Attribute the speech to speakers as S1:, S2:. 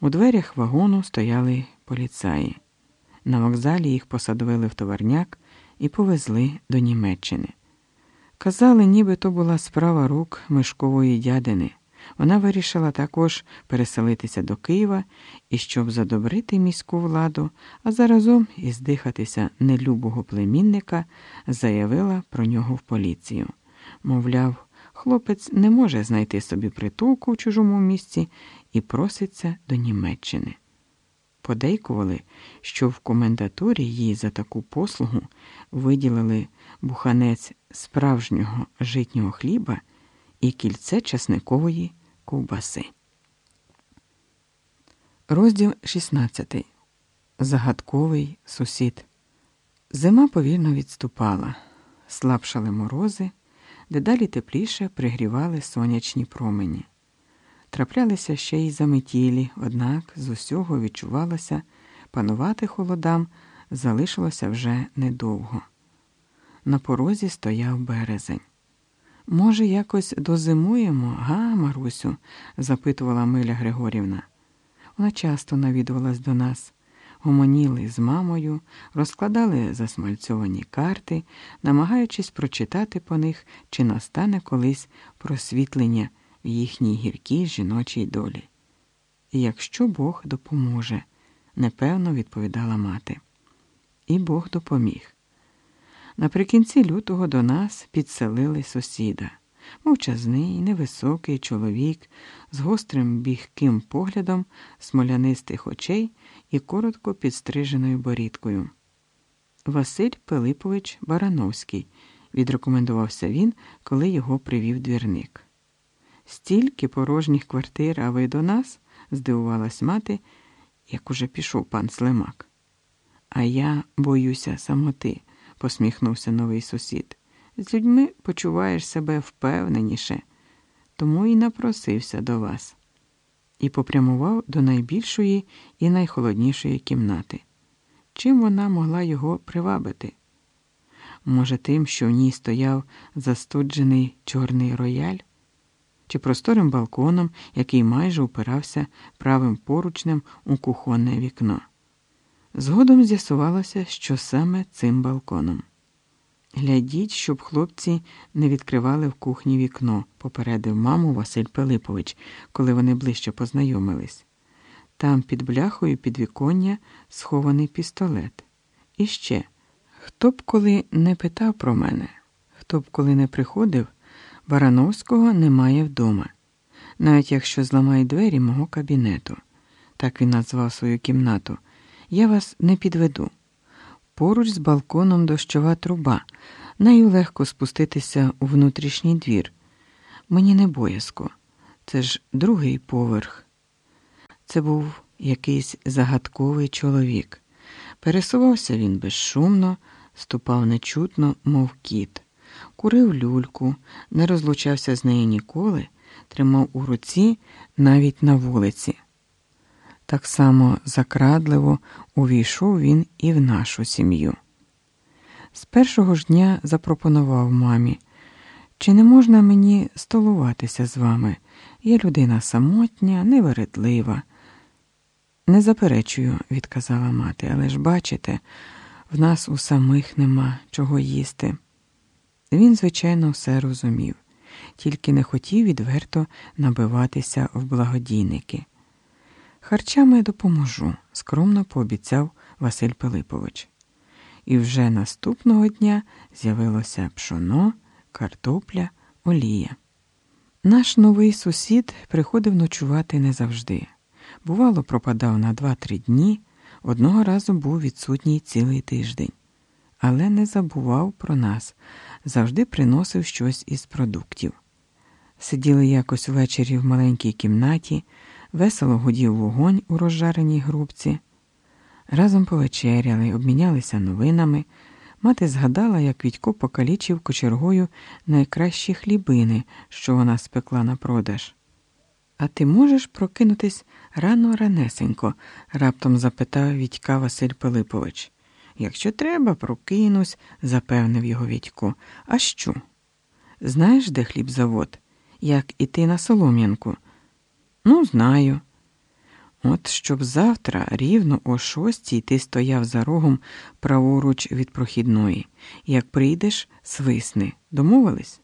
S1: У дверях вагону стояли поліцаї. На вокзалі їх посадовили в товарняк і повезли до Німеччини. Казали, ніби то була справа рук мишкової дядини. Вона вирішила також переселитися до Києва і щоб задобрити міську владу, а заразом і здихатися нелюбого племінника, заявила про нього в поліцію. Мовляв, хлопець не може знайти собі притулку в чужому місці і проситься до Німеччини. Подейкували, що в комендатурі їй за таку послугу виділили буханець справжнього житнього хліба і кільце часникової ковбаси. Розділ 16. Загадковий сусід. Зима повільно відступала, слабшали морози, дедалі тепліше пригрівали сонячні промені. Траплялися ще й заметілі, однак з усього відчувалося, панувати холодам залишилося вже недовго. На порозі стояв березень. Може, якось дозимуємо, га, Марусю? запитувала Миля Григорівна. Вона часто навідувалась до нас. Гомоніли з мамою, розкладали засмальцьовані карти, намагаючись прочитати по них, чи настане колись просвітлення в їхній гіркій жіночій долі. Якщо Бог допоможе, непевно відповідала мати. І Бог допоміг. Наприкінці лютого до нас підселили сусіда, мовчазний, невисокий чоловік з гострим бігким поглядом, смолянистих очей і коротко підстриженою борідкою. Василь Пилипович Барановський, відрекомендувався він, коли його привів двірник. Стільки порожніх квартир, а ви до нас? здивувалась мати, як уже пішов пан Слимак. А я боюся самоти посміхнувся новий сусід. З людьми почуваєш себе впевненіше, тому і напросився до вас. І попрямував до найбільшої і найхолоднішої кімнати. Чим вона могла його привабити? Може, тим, що в ній стояв застуджений чорний рояль, чи просторим балконом, який майже упирався правим поручнем у кухонне вікно. Згодом з'ясувалося, що саме цим балконом. Глядіть, щоб хлопці не відкривали в кухні вікно, попередив маму Василь Пилипович, коли вони ближче познайомились. Там під бляхою підвіконня схований пістолет. І ще, хто б коли не питав про мене, хто б коли не приходив, Барановського немає вдома, навіть якщо зламають двері мого кабінету, так він назвав свою кімнату. Я вас не підведу. Поруч з балконом дощова труба. Нею легко спуститися у внутрішній двір. Мені не боязко. Це ж другий поверх. Це був якийсь загадковий чоловік. Пересувався він безшумно, ступав нечутно, мов кіт, курив люльку, не розлучався з нею ніколи, тримав у руці навіть на вулиці. Так само закрадливо увійшов він і в нашу сім'ю. З першого ж дня запропонував мамі, чи не можна мені столуватися з вами? Я людина самотня, невередлива. Не заперечую, відказала мати, але ж бачите, в нас у самих нема чого їсти. Він, звичайно, все розумів, тільки не хотів відверто набиватися в благодійники. Харчами допоможу, скромно пообіцяв Василь Пилипович. І вже наступного дня з'явилося пшоно, картопля, олія. Наш новий сусід приходив ночувати не завжди. Бувало, пропадав на два-три дні, одного разу був відсутній цілий тиждень, але не забував про нас, завжди приносив щось із продуктів. Сиділи якось ввечері в маленькій кімнаті весело гудів вогонь у розжареній грубці. Разом повечеряли, обмінялися новинами. Мати згадала, як Відько покалічив кочергою найкращі хлібини, що вона спекла на продаж. А ти можеш прокинутись рано ранесенько? раптом запитав Відька Василь Пилипович. Якщо треба, прокинусь, запевнив його Вітько. А що? Знаєш, де хлібзавод? Як іти на солом'янку? Ну, знаю. От щоб завтра рівно о шостій ти стояв за рогом праворуч від прохідної. Як прийдеш, свисни. Домовились?